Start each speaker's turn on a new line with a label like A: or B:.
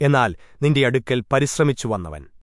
A: എന്നാൽ നിന്റെ അടുക്കൽ പരിശ്രമിച്ചു വന്നവൻ